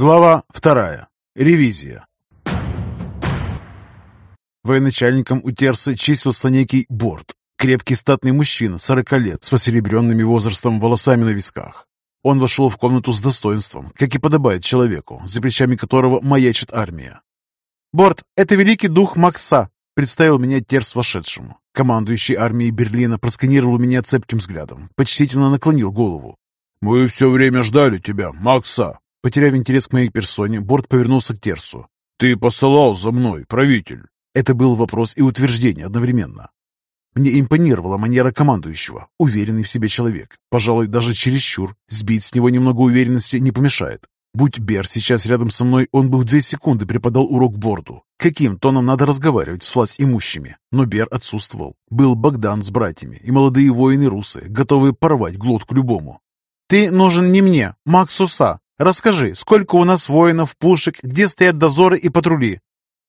Глава вторая. Ревизия. Военачальником у Терса числился некий Борт, крепкий статный мужчина, 40 лет, с посеребренными возрастом волосами на висках. Он вошел в комнату с достоинством, как и подобает человеку, за плечами которого маячит армия. «Борт, это великий дух Макса», — представил меня Терс вошедшему. Командующий армией Берлина просканировал меня цепким взглядом, почтительно наклонил голову. «Мы все время ждали тебя, Макса!» Потеряв интерес к моей персоне, Борт повернулся к Терсу. «Ты посылал за мной, правитель!» Это был вопрос и утверждение одновременно. Мне импонировала манера командующего, уверенный в себе человек. Пожалуй, даже чересчур. Сбить с него немного уверенности не помешает. Будь Бер сейчас рядом со мной, он бы в две секунды преподал урок Борду. Каким тоном надо разговаривать с власть имущими? Но Бер отсутствовал. Был Богдан с братьями и молодые воины русы, готовые порвать глотку любому. «Ты нужен не мне, Максуса. Расскажи, сколько у нас воинов, пушек, где стоят дозоры и патрули?»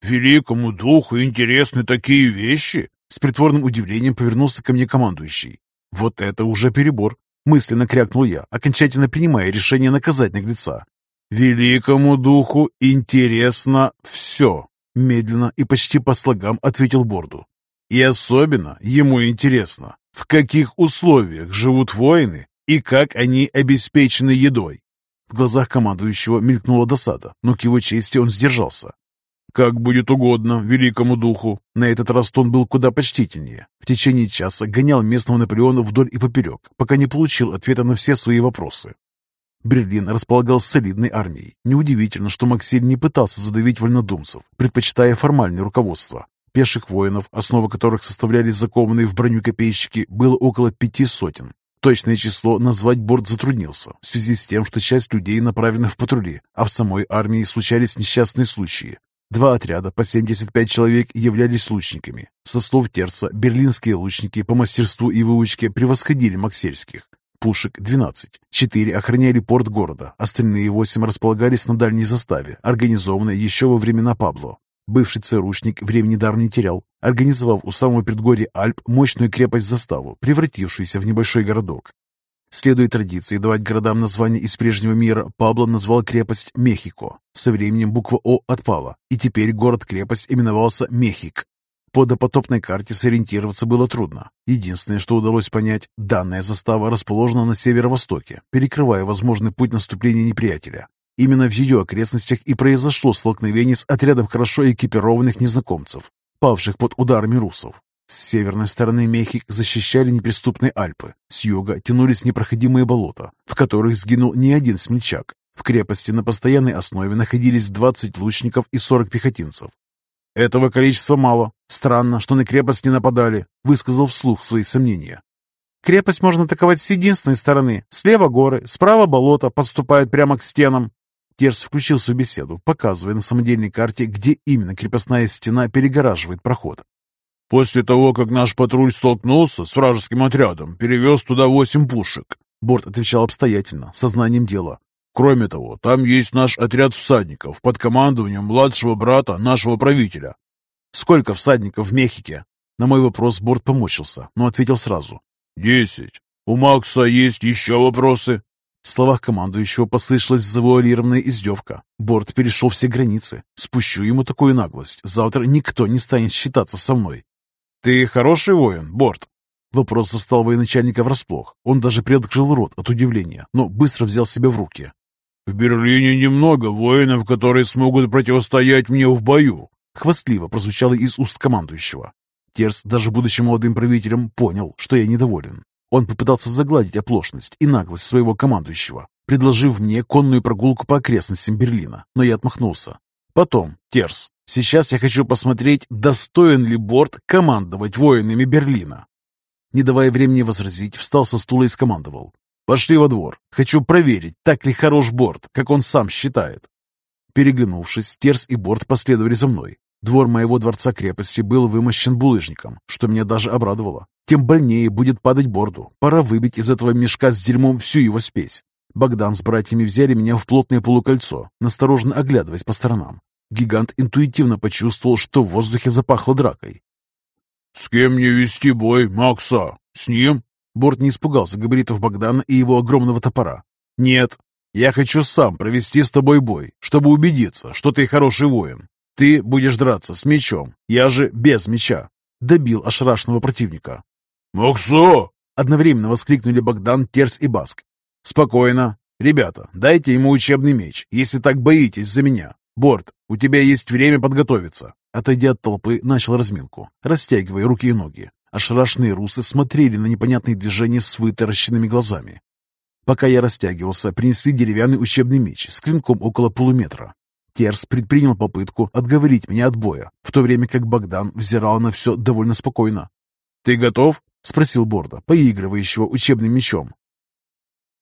«Великому духу интересны такие вещи?» С притворным удивлением повернулся ко мне командующий. «Вот это уже перебор!» Мысленно крякнул я, окончательно принимая решение наказать наглеца. «Великому духу интересно все!» Медленно и почти по слогам ответил Борду. «И особенно ему интересно, в каких условиях живут воины и как они обеспечены едой. В глазах командующего мелькнула досада, но к его чести он сдержался. «Как будет угодно великому духу». На этот раз тон был куда почтительнее. В течение часа гонял местного Наполеона вдоль и поперек, пока не получил ответа на все свои вопросы. Берлин располагал солидной армией. Неудивительно, что Максиль не пытался задавить вольнодумцев, предпочитая формальное руководство. Пеших воинов, основа которых составляли закованные в броню копейщики, было около пяти сотен. Точное число назвать борт затруднился, в связи с тем, что часть людей направлена в патрули, а в самой армии случались несчастные случаи. Два отряда по 75 человек являлись лучниками. Со слов Терца, берлинские лучники по мастерству и выучке превосходили максельских. Пушек 12. Четыре охраняли порт города, остальные восемь располагались на дальней заставе, организованной еще во времена Пабло. Бывший ЦРУшник времени дар не терял, организовав у самого предгорья Альп мощную крепость-заставу, превратившуюся в небольшой городок. Следуя традиции давать городам названия из прежнего мира, Пабло назвал крепость Мехико. Со временем буква О отпала, и теперь город-крепость именовался Мехик. По допотопной карте сориентироваться было трудно. Единственное, что удалось понять, данная застава расположена на северо-востоке, перекрывая возможный путь наступления неприятеля. Именно в ее окрестностях и произошло столкновение с отрядом хорошо экипированных незнакомцев, павших под ударами русов. С северной стороны Мехик защищали неприступные Альпы, с юга тянулись непроходимые болота, в которых сгинул не один смельчак. В крепости на постоянной основе находились 20 лучников и 40 пехотинцев. «Этого количества мало. Странно, что на крепость не нападали», — высказал вслух свои сомнения. «Крепость можно атаковать с единственной стороны. Слева горы, справа болото подступают прямо к стенам. Терс включился в беседу, показывая на самодельной карте, где именно крепостная стена перегораживает проход. «После того, как наш патруль столкнулся с вражеским отрядом, перевез туда восемь пушек», Борт отвечал обстоятельно, сознанием дела. «Кроме того, там есть наш отряд всадников под командованием младшего брата нашего правителя». «Сколько всадников в Мехике?» На мой вопрос Борт помочился, но ответил сразу. «Десять. У Макса есть еще вопросы?» В словах командующего послышалась завуалированная издевка. Борт перешел все границы. Спущу ему такую наглость. Завтра никто не станет считаться со мной. «Ты хороший воин, Борт?» Вопрос застал военачальника врасплох. Он даже приоткрыл рот от удивления, но быстро взял себя в руки. «В Берлине немного воинов, которые смогут противостоять мне в бою», хвастливо прозвучало из уст командующего. Терс, даже будучи молодым правителем, понял, что я недоволен. Он попытался загладить оплошность и наглость своего командующего, предложив мне конную прогулку по окрестностям Берлина, но я отмахнулся. Потом, Терс, сейчас я хочу посмотреть, достоин ли борт командовать воинами Берлина. Не давая времени возразить, встал со стула и скомандовал. «Пошли во двор. Хочу проверить, так ли хорош борт, как он сам считает». Переглянувшись, Терс и борт последовали за мной. Двор моего дворца-крепости был вымощен булыжником, что меня даже обрадовало. Тем больнее будет падать борду. Пора выбить из этого мешка с дерьмом всю его спесь. Богдан с братьями взяли меня в плотное полукольцо, настороженно оглядываясь по сторонам. Гигант интуитивно почувствовал, что в воздухе запахло дракой. «С кем мне вести бой, Макса? С ним?» Борт не испугался габаритов Богдана и его огромного топора. «Нет». Я хочу сам провести с тобой бой, чтобы убедиться, что ты хороший воин. Ты будешь драться с мечом, я же без меча. Добил ошарашенного противника. «Максо!» Одновременно воскликнули Богдан, Терс и Баск. «Спокойно. Ребята, дайте ему учебный меч, если так боитесь за меня. Борт, у тебя есть время подготовиться». Отойдя от толпы, начал разминку, растягивая руки и ноги. Ошарашенные русы смотрели на непонятные движения с вытаращенными глазами. Пока я растягивался, принесли деревянный учебный меч с клинком около полуметра. Терс предпринял попытку отговорить меня от боя, в то время как Богдан взирал на все довольно спокойно. «Ты готов?» — спросил Борда, поигрывающего учебным мечом.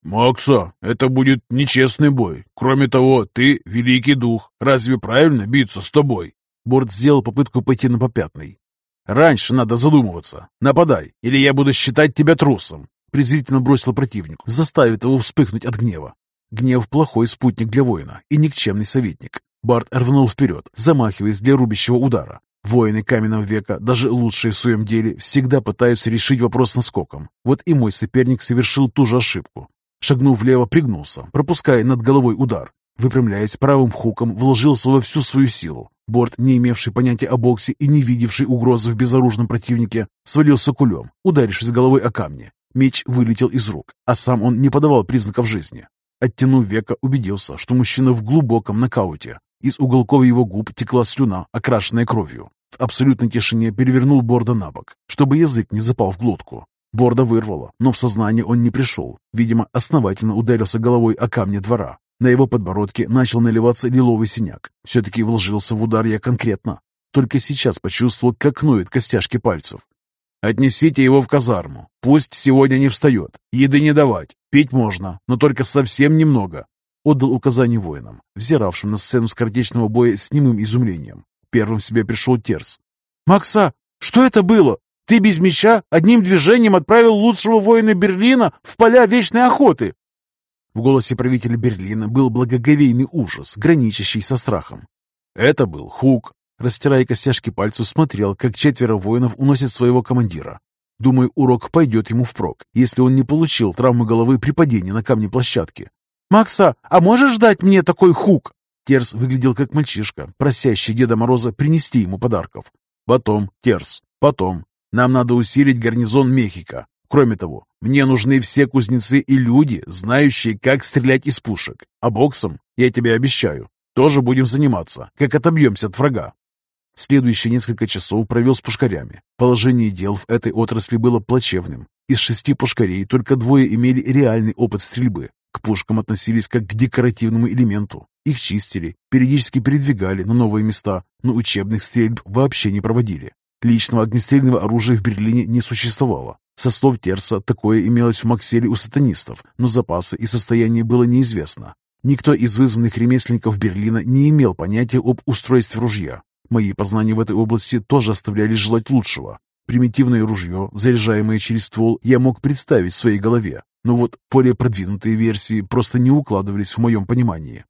«Макса, это будет нечестный бой. Кроме того, ты великий дух. Разве правильно биться с тобой?» Борд сделал попытку пойти на попятный. «Раньше надо задумываться. Нападай, или я буду считать тебя трусом!» Презрительно бросил противнику, заставив его вспыхнуть от гнева. Гнев – плохой спутник для воина и никчемный советник. Барт рванул вперед, замахиваясь для рубящего удара. Воины каменного века, даже лучшие в своем деле, всегда пытаются решить вопрос наскоком. Вот и мой соперник совершил ту же ошибку. Шагнув влево, пригнулся, пропуская над головой удар. Выпрямляясь правым хуком, вложился во всю свою силу. Борт, не имевший понятия о боксе и не видевший угрозы в безоружном противнике, свалился кулем, ударившись головой о камни. Меч вылетел из рук, а сам он не подавал признаков жизни. Оттянув века, убедился, что мужчина в глубоком нокауте. Из уголков его губ текла слюна, окрашенная кровью. В абсолютной тишине перевернул Борда на бок, чтобы язык не запал в глотку. Борда вырвало, но в сознание он не пришел. Видимо, основательно ударился головой о камни двора. На его подбородке начал наливаться лиловый синяк. Все-таки вложился в удар я конкретно. Только сейчас почувствовал, как ноют костяшки пальцев. «Отнесите его в казарму. Пусть сегодня не встает. Еды не давать. Пить можно, но только совсем немного отдал указание воинам, взиравшим на сцену скоротечного боя с немым изумлением. Первым в себя пришел Терс. «Макса, что это было? Ты без меча одним движением отправил лучшего воина Берлина в поля вечной охоты!» В голосе правителя Берлина был благоговейный ужас, граничащий со страхом. Это был Хук. Растирая костяшки пальцев, смотрел, как четверо воинов уносят своего командира. Думаю, урок пойдет ему впрок, если он не получил травмы головы при падении на камне площадки. «Макса, а можешь дать мне такой хук?» Терс выглядел как мальчишка, просящий Деда Мороза принести ему подарков. «Потом, Терс, потом. Нам надо усилить гарнизон Мехико. Кроме того, мне нужны все кузнецы и люди, знающие, как стрелять из пушек. А боксом, я тебе обещаю, тоже будем заниматься, как отобьемся от врага». Следующие несколько часов провел с пушкарями. Положение дел в этой отрасли было плачевным. Из шести пушкарей только двое имели реальный опыт стрельбы, к пушкам относились как к декоративному элементу. Их чистили, периодически передвигали на новые места, но учебных стрельб вообще не проводили. Личного огнестрельного оружия в Берлине не существовало. Со слов Терса, такое имелось в Макселе у сатанистов, но запасы и состояние было неизвестно. Никто из вызванных ремесленников Берлина не имел понятия об устройстве ружья. Мои познания в этой области тоже оставляли желать лучшего. Примитивное ружье, заряжаемое через ствол, я мог представить в своей голове, но вот более продвинутые версии просто не укладывались в моем понимании.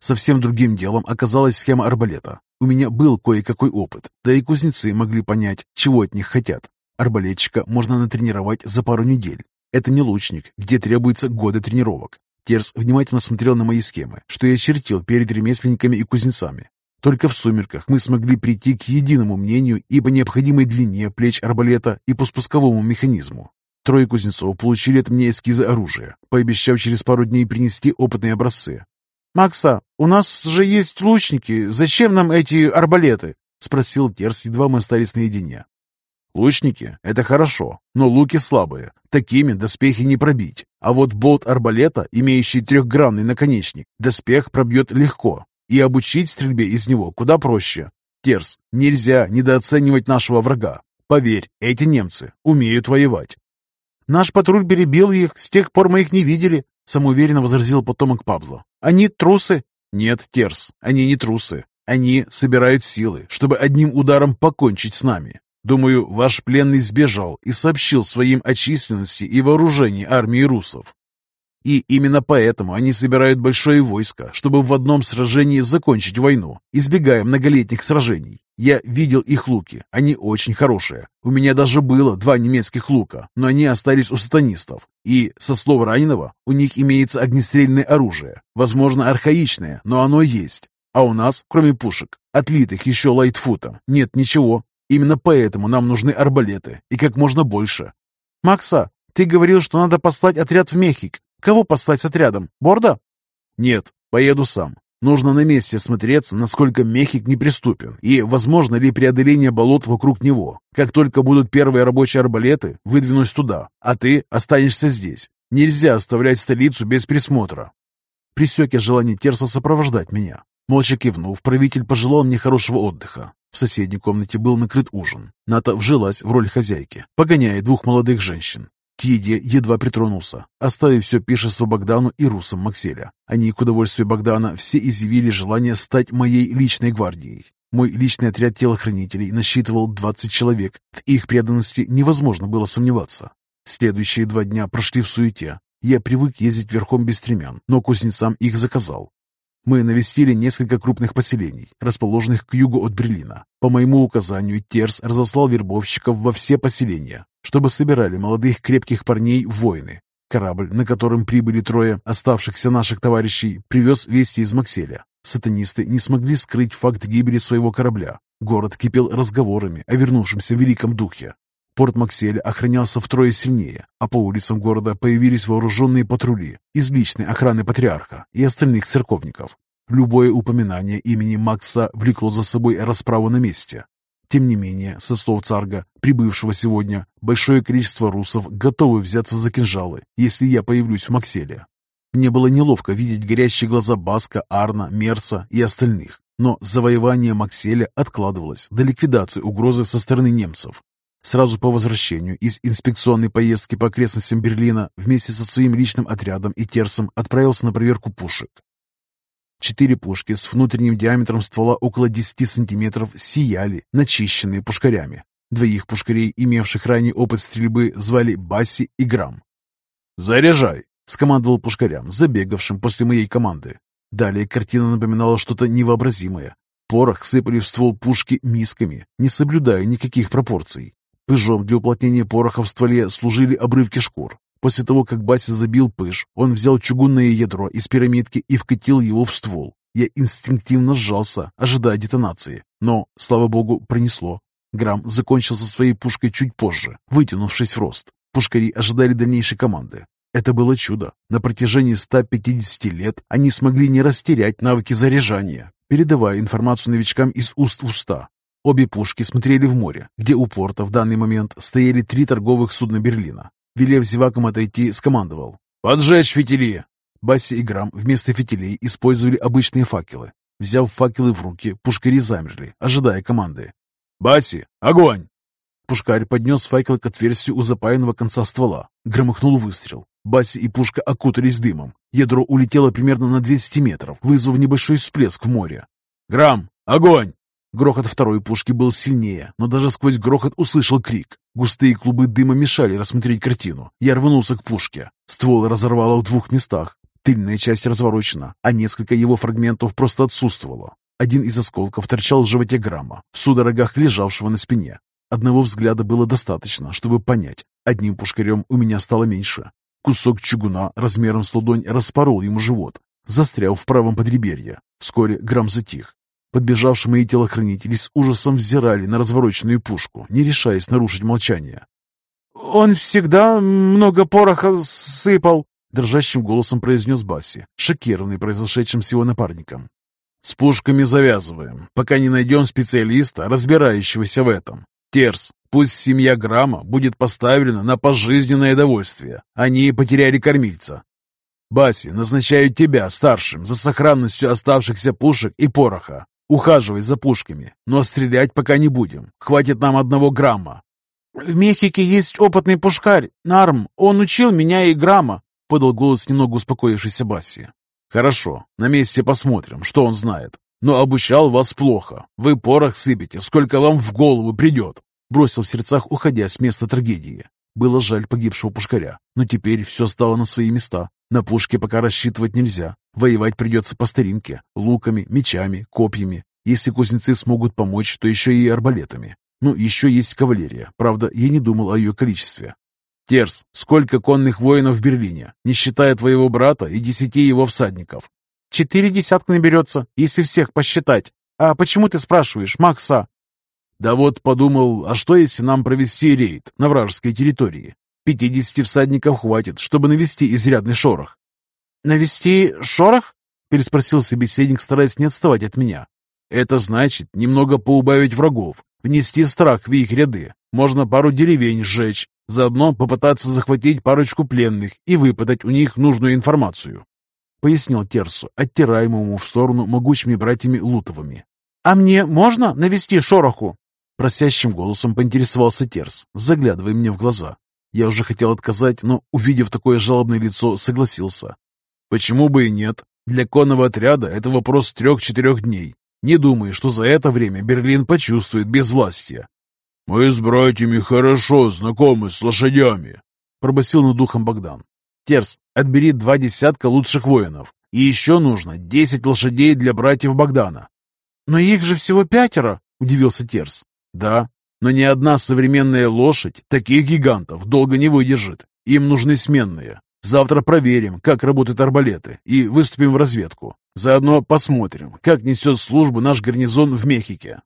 Совсем другим делом оказалась схема арбалета. У меня был кое-какой опыт, да и кузнецы могли понять, чего от них хотят. Арбалетчика можно натренировать за пару недель. Это не лучник, где требуется годы тренировок. Терс внимательно смотрел на мои схемы, что я чертил перед ремесленниками и кузнецами. Только в сумерках мы смогли прийти к единому мнению и по необходимой длине плеч арбалета и по спусковому механизму. Трое кузнецов получили от меня эскизы оружия, пообещав через пару дней принести опытные образцы. «Макса, у нас же есть лучники, зачем нам эти арбалеты?» — спросил Терс, едва мы остались наедине. «Лучники — это хорошо, но луки слабые, такими доспехи не пробить. А вот болт арбалета, имеющий трехгранный наконечник, доспех пробьет легко, и обучить стрельбе из него куда проще. Терс, нельзя недооценивать нашего врага. Поверь, эти немцы умеют воевать. Наш патруль перебил их, с тех пор мы их не видели, самоуверенно возразил потомок Пабло. Они трусы? Нет, Терс, они не трусы. Они собирают силы, чтобы одним ударом покончить с нами. Думаю, ваш пленный сбежал и сообщил своим о численности и вооружении армии русов. И именно поэтому они собирают большое войско, чтобы в одном сражении закончить войну, избегая многолетних сражений. Я видел их луки, они очень хорошие. У меня даже было два немецких лука, но они остались у сатанистов. И, со слов раненого, у них имеется огнестрельное оружие, возможно, архаичное, но оно есть. А у нас, кроме пушек, отлитых еще лайтфутом, нет ничего. Именно поэтому нам нужны арбалеты, и как можно больше. «Макса, ты говорил, что надо послать отряд в Мехик. Кого послать с отрядом? Борда?» «Нет, поеду сам. Нужно на месте осмотреться, насколько Мехик неприступен и возможно ли преодоление болот вокруг него. Как только будут первые рабочие арбалеты, выдвинусь туда, а ты останешься здесь. Нельзя оставлять столицу без присмотра». Присек я желание Терса сопровождать меня. Молча кивнув, правитель пожелал мне хорошего отдыха. В соседней комнате был накрыт ужин. Ната вжилась в роль хозяйки, погоняя двух молодых женщин. К еде едва притронулся, оставив все пишество Богдану и русам Макселя. Они, к удовольствию Богдана, все изъявили желание стать моей личной гвардией. Мой личный отряд телохранителей насчитывал 20 человек. В их преданности невозможно было сомневаться. Следующие два дня прошли в суете. Я привык ездить верхом без стремян, но кузнецам их заказал. Мы навестили несколько крупных поселений, расположенных к югу от Берлина. По моему указанию Терс разослал вербовщиков во все поселения, чтобы собирали молодых крепких парней в воины. Корабль, на котором прибыли трое оставшихся наших товарищей, привез вести из Макселя. Сатанисты не смогли скрыть факт гибели своего корабля. Город кипел разговорами о вернувшемся великом духе. Порт Макселя охранялся втрое сильнее, а по улицам города появились вооруженные патрули из личной охраны патриарха и остальных церковников. Любое упоминание имени Макса влекло за собой расправу на месте. Тем не менее, со слов царга, прибывшего сегодня, большое количество русов готовы взяться за кинжалы, если я появлюсь в Макселе. Мне было неловко видеть горящие глаза Баска, Арна, Мерса и остальных, но завоевание Макселя откладывалось до ликвидации угрозы со стороны немцев. Сразу по возвращению из инспекционной поездки по окрестностям Берлина вместе со своим личным отрядом и терсом отправился на проверку пушек. Четыре пушки с внутренним диаметром ствола около 10 сантиметров сияли, начищенные пушкарями. Двоих пушкарей, имевших ранний опыт стрельбы, звали Басси и Грам. «Заряжай!» — скомандовал пушкарям, забегавшим после моей команды. Далее картина напоминала что-то невообразимое. Порох сыпали в ствол пушки мисками, не соблюдая никаких пропорций. Пыжом для уплотнения пороха в стволе служили обрывки шкур. После того, как Бася забил пыж, он взял чугунное ядро из пирамидки и вкатил его в ствол. Я инстинктивно сжался, ожидая детонации. Но, слава богу, пронесло. Грамм закончил со своей пушкой чуть позже, вытянувшись в рост. Пушкари ожидали дальнейшей команды. Это было чудо. На протяжении 150 лет они смогли не растерять навыки заряжания, передавая информацию новичкам из уст в уста. Обе пушки смотрели в море, где у порта в данный момент стояли три торговых судна Берлина. Велев зевакам отойти, скомандовал. «Поджечь фитили!» Басси и Грамм вместо фитилей использовали обычные факелы. Взяв факелы в руки, пушкари замерли, ожидая команды. «Басси, огонь!» Пушкарь поднес факел к отверстию у запаянного конца ствола. Громыхнул выстрел. Басси и пушка окутались дымом. Ядро улетело примерно на 200 метров, вызвав небольшой всплеск в море. «Грамм, огонь!» Грохот второй пушки был сильнее, но даже сквозь грохот услышал крик. Густые клубы дыма мешали рассмотреть картину. Я рванулся к пушке. Ствол разорвало в двух местах. Тыльная часть разворочена, а несколько его фрагментов просто отсутствовало. Один из осколков торчал в животе грамма, в судорогах лежавшего на спине. Одного взгляда было достаточно, чтобы понять, одним пушкарем у меня стало меньше. Кусок чугуна размером с ладонь распорол ему живот, застрял в правом подреберье. Вскоре грамм затих, Подбежавшие мои телохранители с ужасом взирали на развороченную пушку, не решаясь нарушить молчание. «Он всегда много пороха сыпал», — дрожащим голосом произнес Басси, шокированный произошедшим с его напарником. «С пушками завязываем, пока не найдем специалиста, разбирающегося в этом. Терс, пусть семья Грамма будет поставлена на пожизненное довольствие. Они потеряли кормильца. Баси, назначаю тебя старшим за сохранностью оставшихся пушек и пороха. Ухаживай за пушками, но стрелять пока не будем. Хватит нам одного грамма». «В Мехике есть опытный пушкарь, Нарм. Он учил меня и грамма», — подал голос немного успокоившийся Басси. «Хорошо, на месте посмотрим, что он знает. Но обучал вас плохо. Вы порох сыпете, сколько вам в голову придет», — бросил в сердцах, уходя с места трагедии. Было жаль погибшего пушкаря, но теперь все стало на свои места. На пушке пока рассчитывать нельзя. Воевать придется по старинке, луками, мечами, копьями. Если кузнецы смогут помочь, то еще и арбалетами. Ну, еще есть кавалерия. Правда, я не думал о ее количестве. Терс, сколько конных воинов в Берлине, не считая твоего брата и десяти его всадников? Четыре десятка наберется, если всех посчитать. А почему ты спрашиваешь, Макса? Да вот подумал, а что если нам провести рейд на вражеской территории? Пятидесяти всадников хватит, чтобы навести изрядный шорох. Навести шорох? Переспросил собеседник, стараясь не отставать от меня. Это значит немного поубавить врагов, внести страх в их ряды. Можно пару деревень сжечь, Заодно попытаться захватить парочку пленных и выпытать у них нужную информацию. Пояснил Терсу, оттираемому в сторону могучими братьями Лутовыми. «А мне можно навести шороху?» Просящим голосом поинтересовался Терс, заглядывая мне в глаза. Я уже хотел отказать, но, увидев такое жалобное лицо, согласился. «Почему бы и нет? Для конного отряда это вопрос трех-четырех дней. Не думаю, что за это время Берлин почувствует безвластие. «Мы с братьями хорошо знакомы с лошадями», — пробасил над духом Богдан. «Терс, отбери два десятка лучших воинов. И еще нужно десять лошадей для братьев Богдана». «Но их же всего пятеро», — удивился Терс. «Да, но ни одна современная лошадь таких гигантов долго не выдержит. Им нужны сменные. Завтра проверим, как работают арбалеты, и выступим в разведку. Заодно посмотрим, как несет службу наш гарнизон в Мехике.